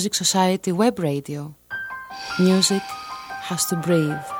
Music Society Web Radio. Music has to breathe.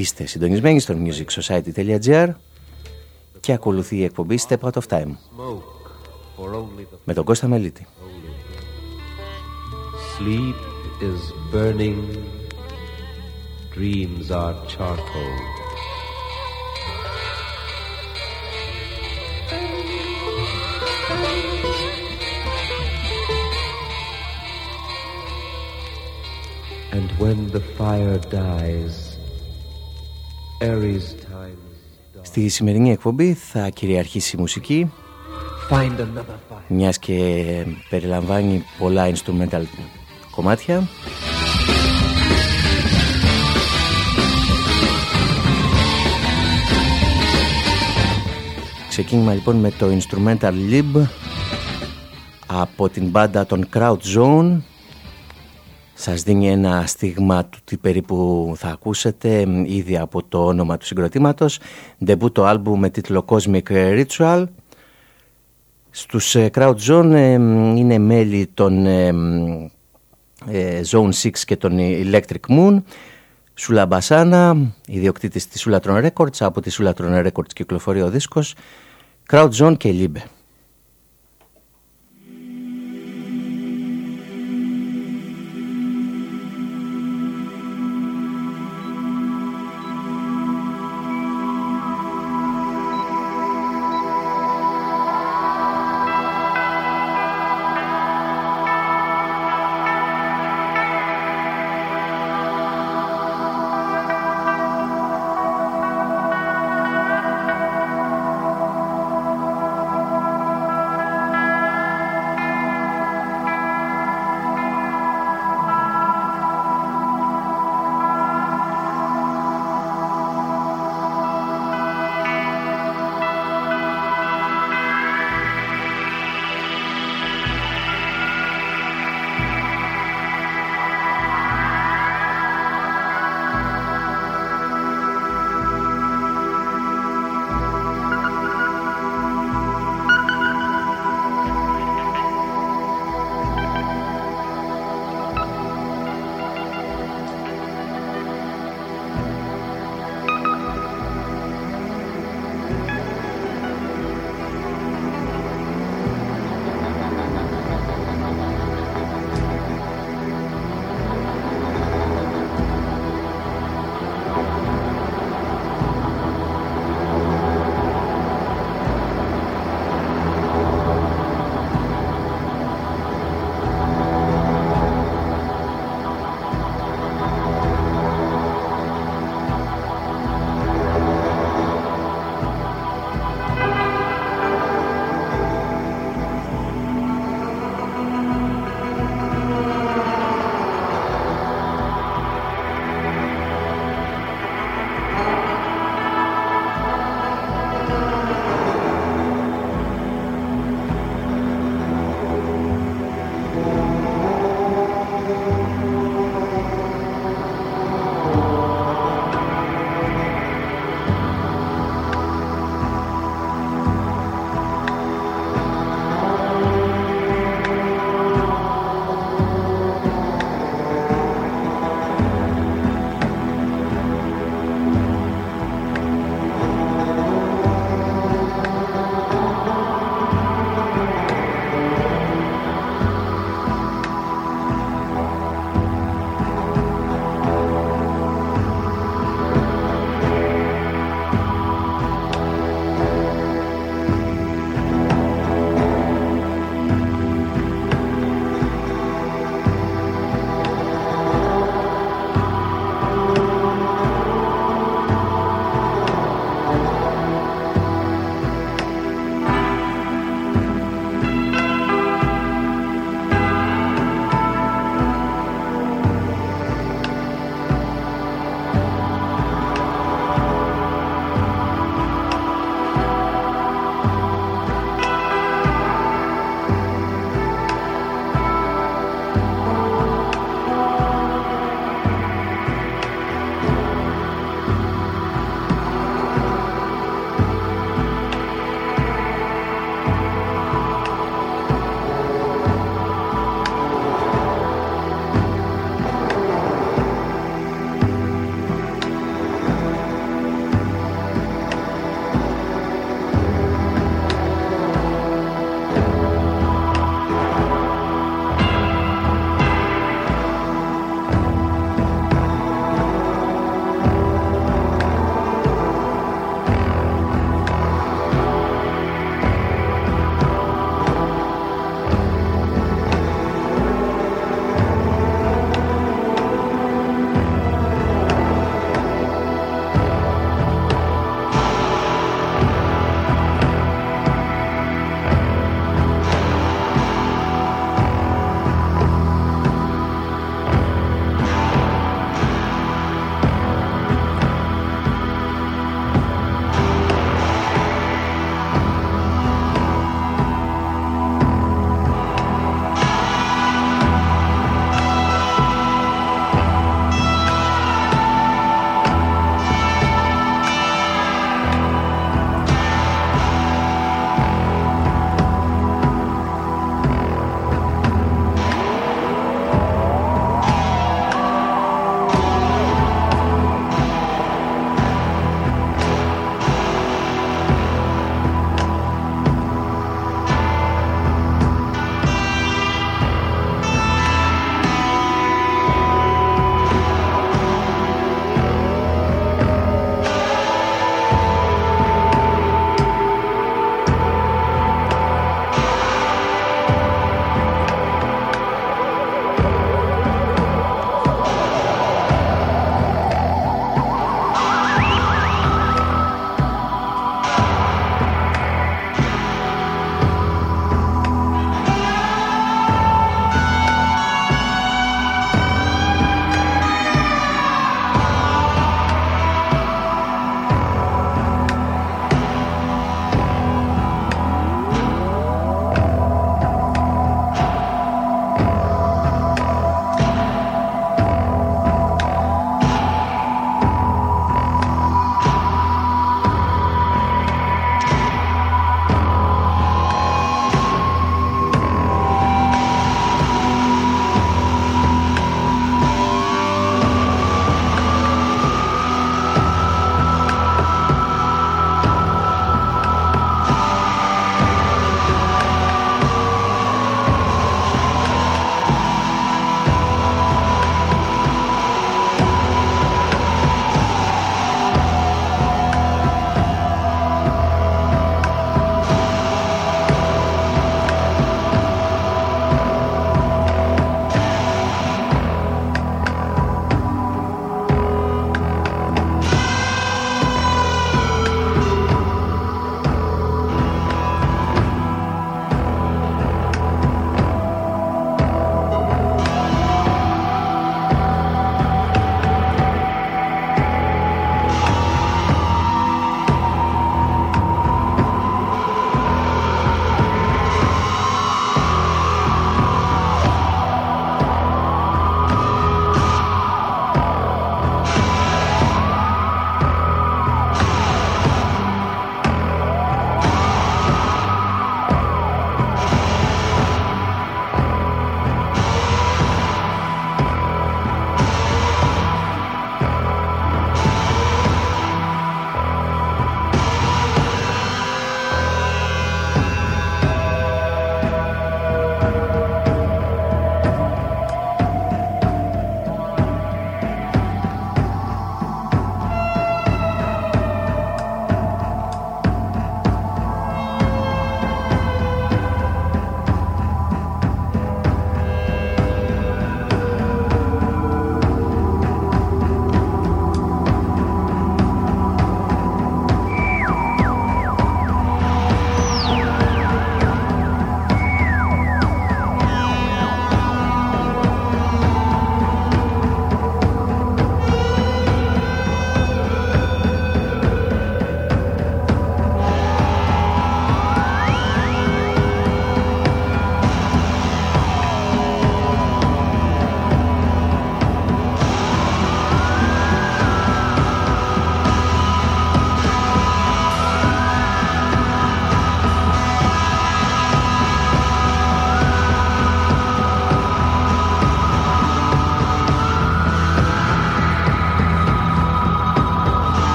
Είστε συντονισμένοι στο musicsociety.gr και ακολουθεί η εκπομπή Step Out of Time με τον Κώστα Μελίτη. Sleep is burning, dreams are charcoal. And when the fire dies, Aries times Στη σημερινή εκπομπή θα κυριαρχήσει η μουσική μιας και περιλαμβάνει πολλά instrumental κομμάτια. Ξεκίνημα λοιπόν με το instrumental lib από την μπάντα των Crowd Zone σας δίνει ένα στίγμα του τι περίπου θα ακούσετε ήδη από το όνομα του συγκροτήματος. Το άλμπου με τίτλο Cosmic Ritual. Στους ε, Crowd Zone ε, είναι μέλη των ε, Zone 6 και των Electric Moon. Σούλα Μπασάνα, ιδιοκτήτης της Σούλατρον Records από τη Σούλατρον Records κυκλοφορεί ο δίσκος. Crowd Zone και Libe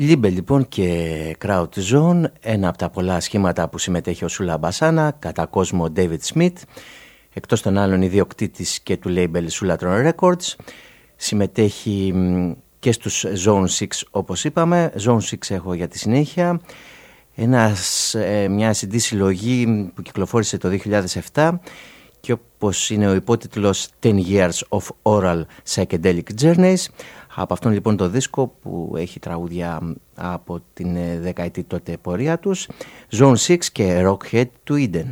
Liebe λοιπόν και Krautzone, ένα από τα πολλά σχήματα που συμμετέχει ο Sula Bassana, κατά κόσμο David Schmidt, εκτός των άλλων ιδιοκτήτης και του label Sulatron Records, συμμετέχει και στους Zone 6 όπως είπαμε, Zone 6 έχω για τη συνέχεια, ένας, ε, μια CD συλλογή που κυκλοφόρησε το 2007 και όπως είναι ο υπότιτλος 10 Years of Aural Psychedelic Journeys από αυτόν λοιπόν το δίσκο που έχει τραγούδια από την ε, δεκαετή τότε πορεία τους Zone 6 και Rockhead του Eden.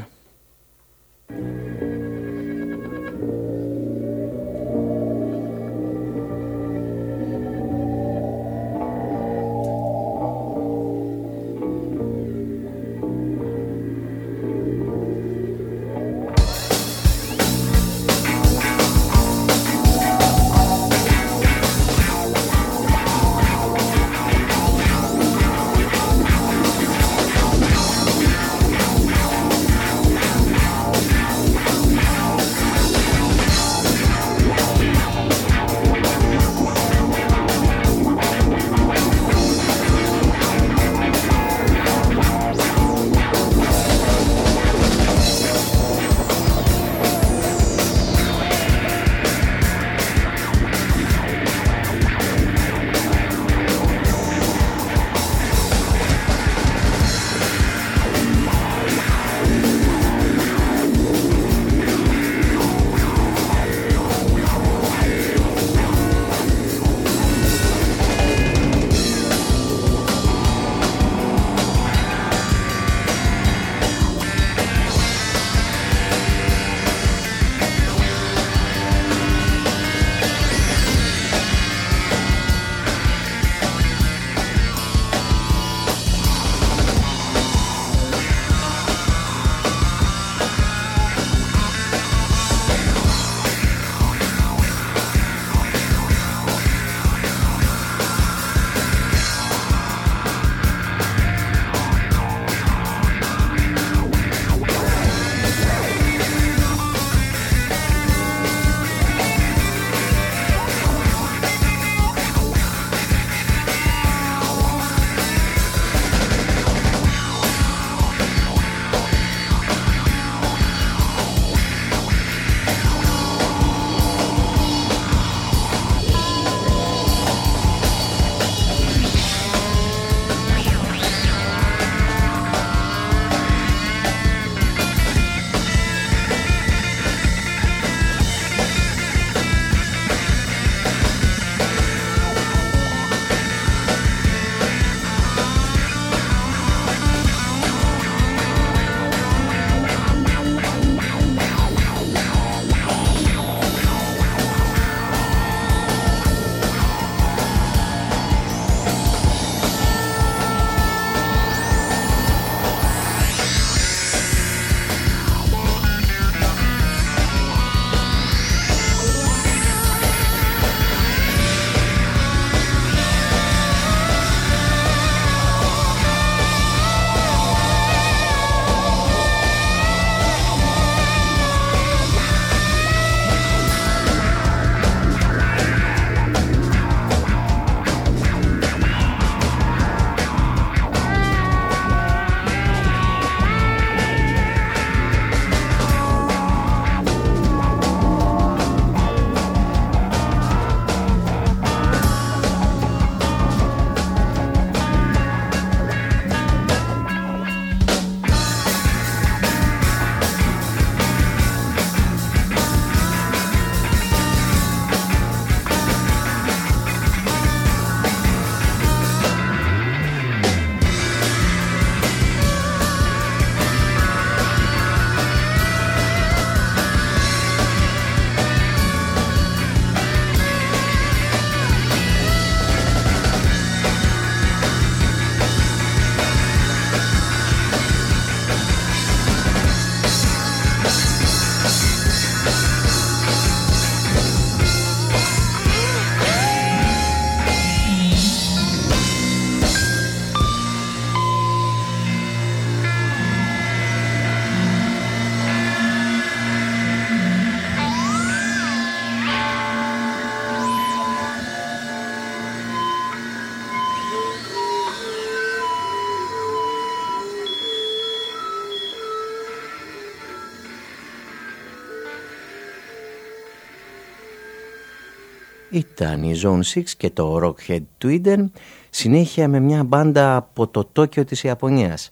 Ήταν η Zone 6 και το Rockhead του Eden συνέχεια με μια μπάντα από το Τόκιο της Ιαπωνίας.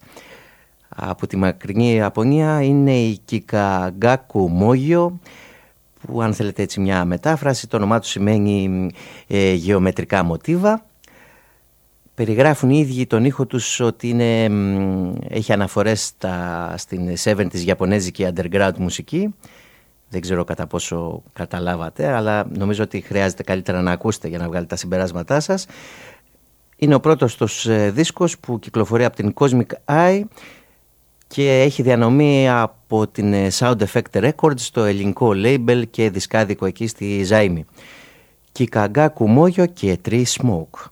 Από τη μακρινή Ιαπωνία είναι η Kikagaku Mogyo που αν θέλετε έτσι μια μετάφραση το όνομά τους σημαίνει ε, γεωμετρικά μοτίβα. Περιγράφουν οι ίδιοι τον ήχο τους ότι είναι, έχει αναφορές στα, στην 70's Ιαπωνέζικη underground μουσική δεν ξέρω κατά πόσο καταλάβατε, αλλά νομίζω ότι χρειάζεται καλύτερα να ακούσετε για να βγάλετε τα συμπεράσματά σας. Είναι ο πρώτος τους ε, δίσκος που κυκλοφορεί από την Cosmic Eye και έχει διανομή από την ε, Sound Effect Records, το ελληνικό label και δισκάδικο εκεί στη Ζάιμη. Κικαγκά Κουμόγιο και Tree Smoke.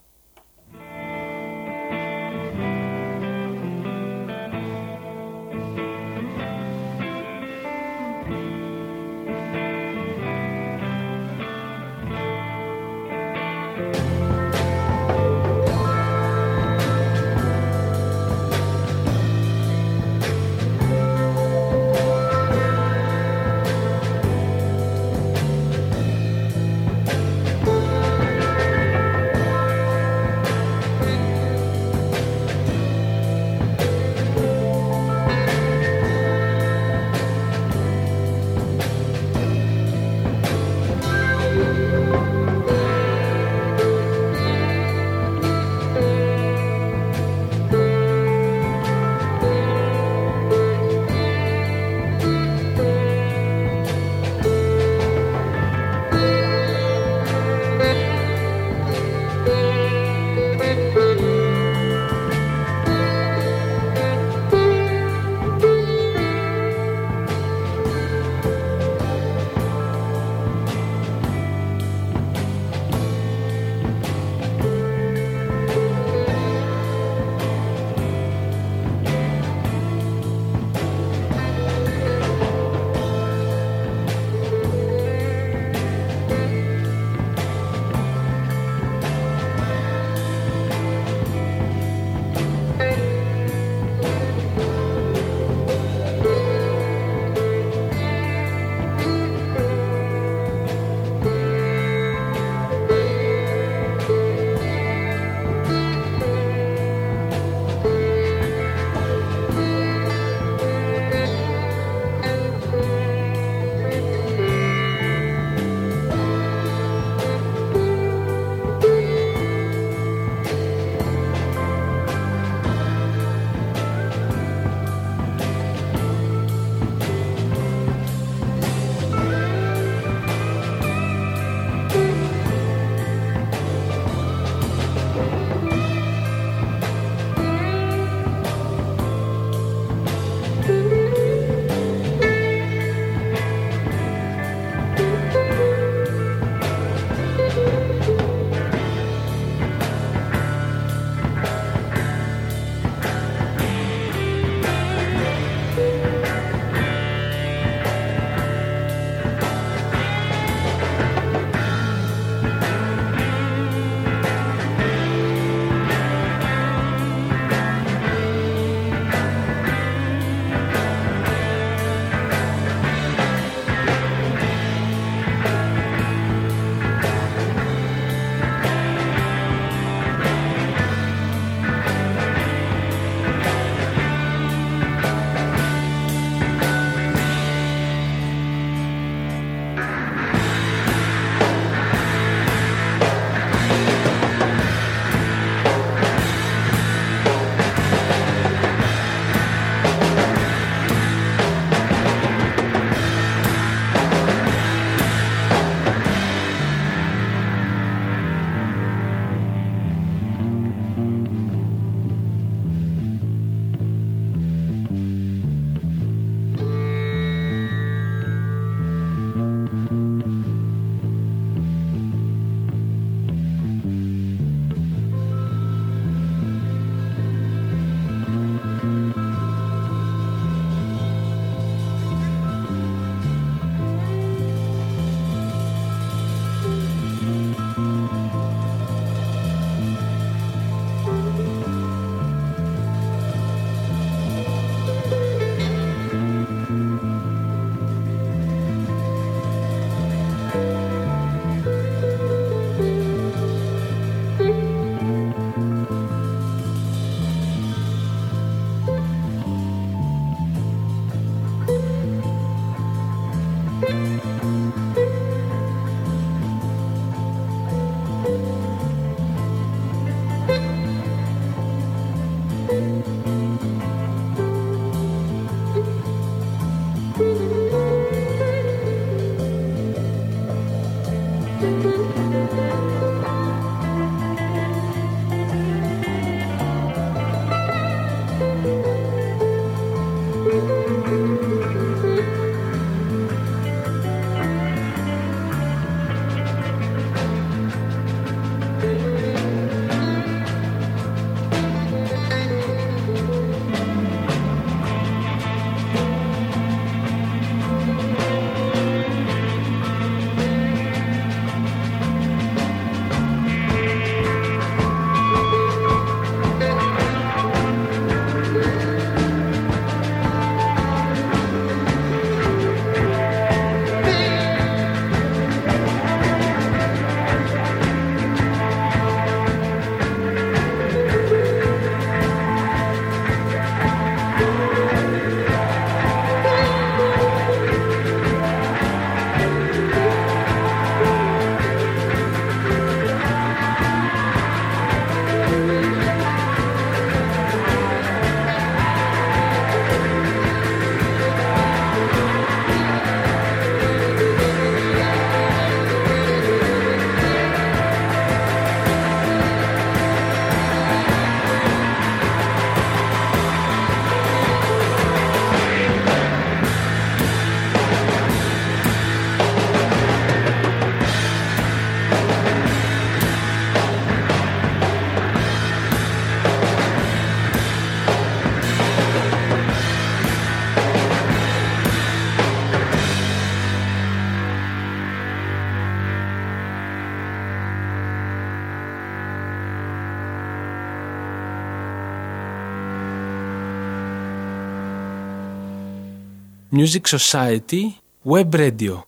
Music Society Web Radio.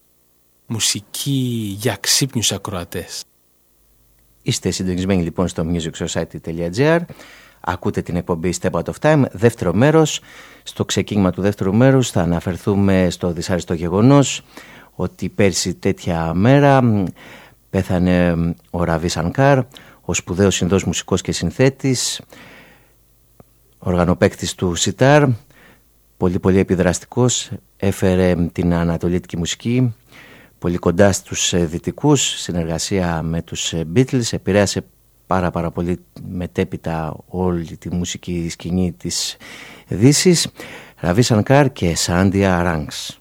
Μουσική για ξύπνιους ακροατές. Είστε συντονισμένοι λοιπόν στο musicsociety.gr Ακούτε την εκπομπή Step Out of Time, δεύτερο μέρος. Στο ξεκίνημα του δεύτερου μέρους θα αναφερθούμε στο δυσάρεστο γεγονός ότι πέρσι τέτοια μέρα πέθανε ο Ραβί Σανκάρ, ο σπουδαίος συνδός μουσικός και συνθέτης, οργανοπαίκτης του Σιτάρ, πολύ πολύ επιδραστικός, έφερε την ανατολίτικη μουσική πολύ κοντά στους ε, δυτικούς, συνεργασία με τους ε, Beatles, επηρέασε πάρα πάρα πολύ μετέπειτα όλη τη μουσική σκηνή της Δύσης, Ραβί Σανκάρ και Σάντια Ράγκς.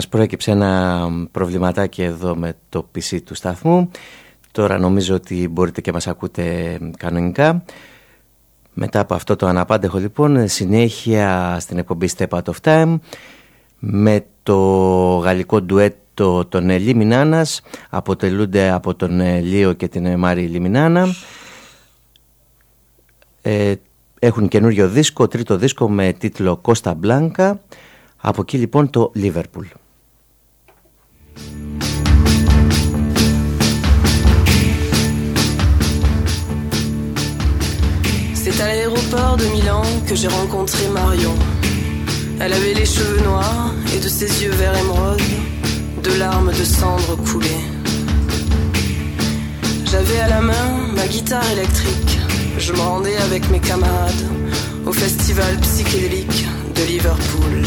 Μας προέκυψε ένα προβληματάκι εδώ με το PC του σταθμού. Τώρα νομίζω ότι μπορείτε και μας ακούτε κανονικά. Μετά από αυτό το αναπάντεχο λοιπόν, συνέχεια στην εκπομπή Step Out of Time με το γαλλικό ντουέτο των Λιμινάνας αποτελούνται από τον Λίο και την Μάρη Λιμινάνα ε, έχουν καινούριο δίσκο, τρίτο δίσκο με τίτλο Κώστα Μπλάνκα από εκεί λοιπόν το Λίβερπουλ l'aéroport de Milan que j'ai rencontré Marion. Elle avait les cheveux noirs et de ses yeux verts émeraude, de larmes de cendres coulées. J'avais à la main ma guitare électrique. Je me rendais avec mes camarades au festival psychédélique de Liverpool.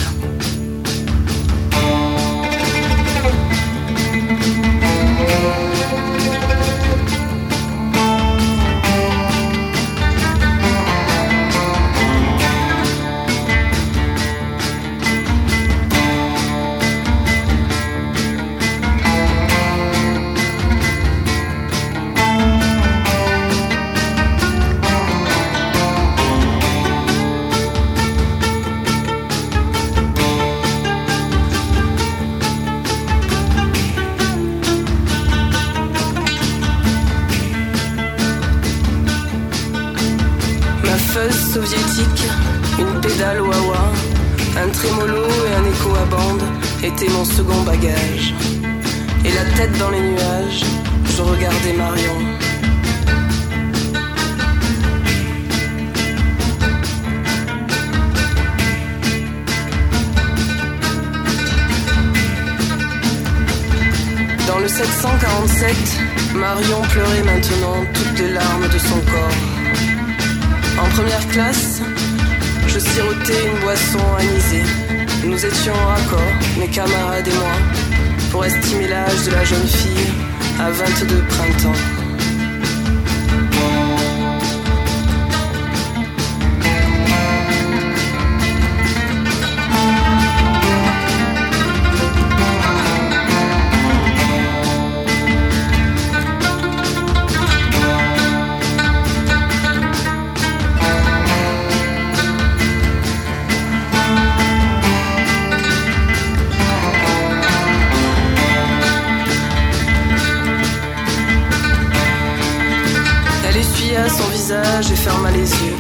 Et ferma les yeux.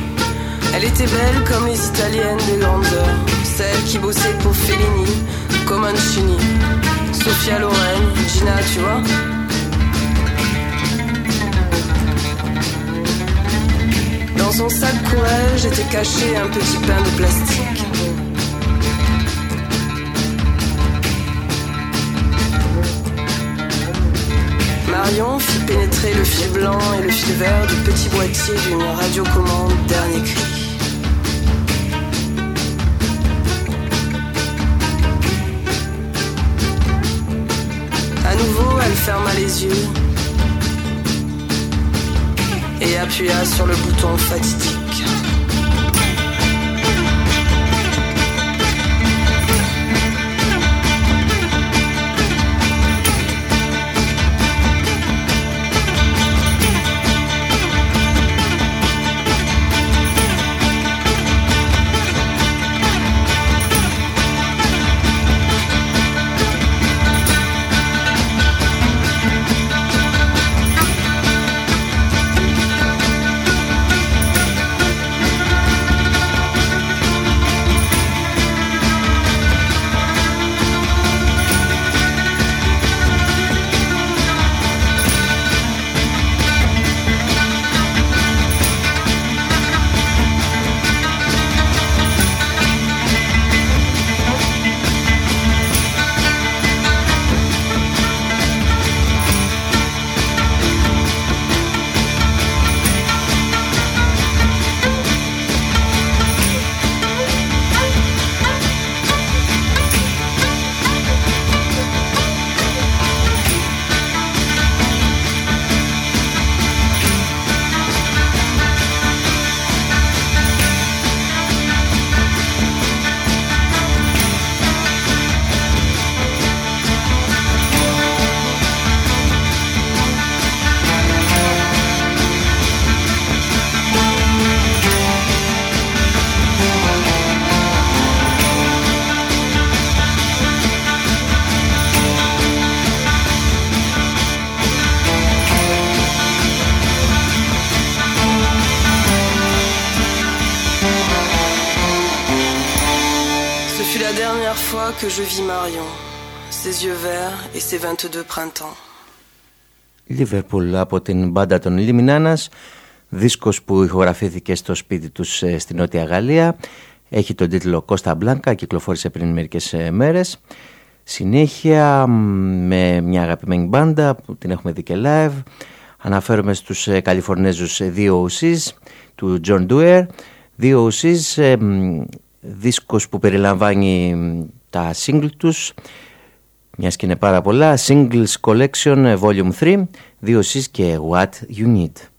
Elle était belle comme les italiennes des grandeurs, celles qui bossaient pour Fellini, Comancini, Sofia Loren, Gina, tu vois. Dans son sac courage était caché un petit pain de plastique. Marion fit pénétrer le fil blanc et le fil vert du petit boîtier d'une radiocommande dernier cri. À nouveau, elle ferma les yeux et appuya sur le bouton fatidique. Et ses 22 printemps. Liverpool από την μπάντα των Λιμινάνας, δίσκος που ηχογραφήθηκε στο σπίτι τους ε, στη Νότια Γαλλία. Έχει τον τίτλο Κώστα Μπλάνκα, κυκλοφόρησε πριν μερικές ε, μέρες. Συνέχεια με μια αγαπημένη μπάντα που την έχουμε δει και live. Αναφέρομαι στους ε, Καλιφορνέζους δύο OCs του John Dewar. Δύο OCs, δίσκος που περιλαμβάνει τα single τους μια και είναι πάρα πολλά. Singles Collection Volume 3, δύο Cs και What You Need.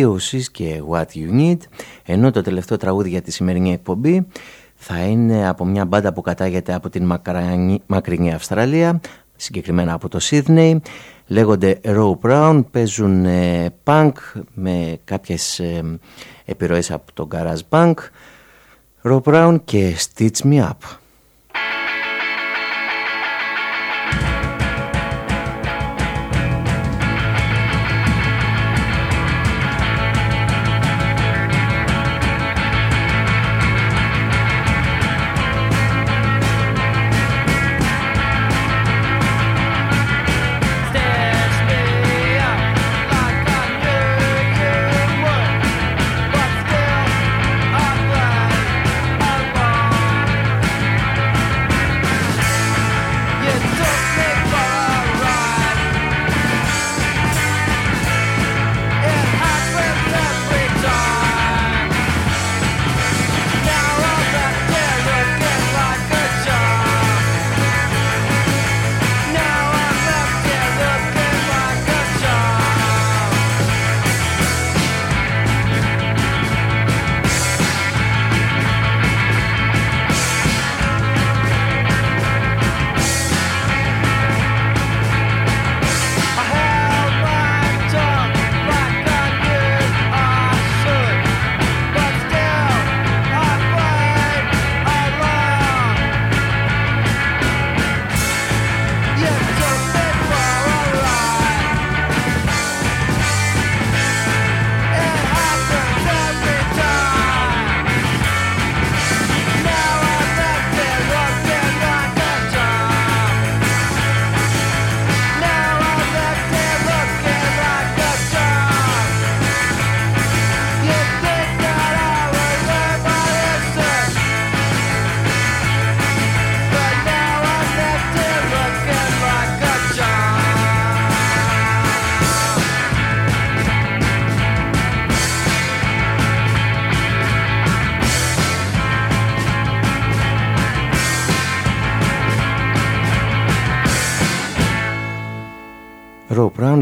Δίωσης και What You Need ενώ το τελευταίο τραγούδι για τη σημερινή εκπομπή θα είναι από μια μπάντα που κατάγεται από την μακρινή Αυστραλία, συγκεκριμένα από το Σίδνεϊ. Λέγονται Row Brown, παίζουν ε, punk με κάποιες ε, επιρροές από τον garage punk. Row Brown και Stitch Me Up.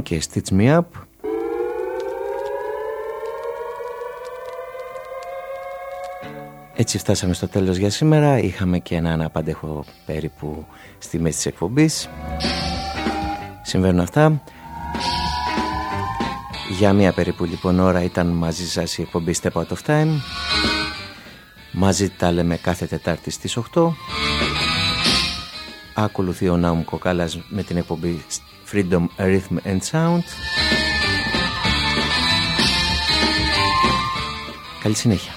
Και Stitch Me Up. Έτσι φτάσαμε στο τέλος για σήμερα. Είχαμε και ένα αναπάντεχο περίπου στη μέση της εκπομπής. Συμβαίνουν αυτά. Για μία περίπου λοιπόν ώρα ήταν μαζί σας η εκπομπή Step Out of Time. Μαζί τα λέμε κάθε Τετάρτη στις 8 Ακολουθεί ο Νάουμ Κοκάλας με την εκπομπή Freedom Rhythm and Sound. Καλή συνέχεια.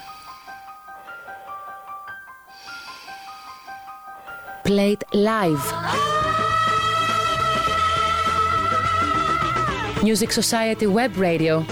Played live. Music Society Web Radio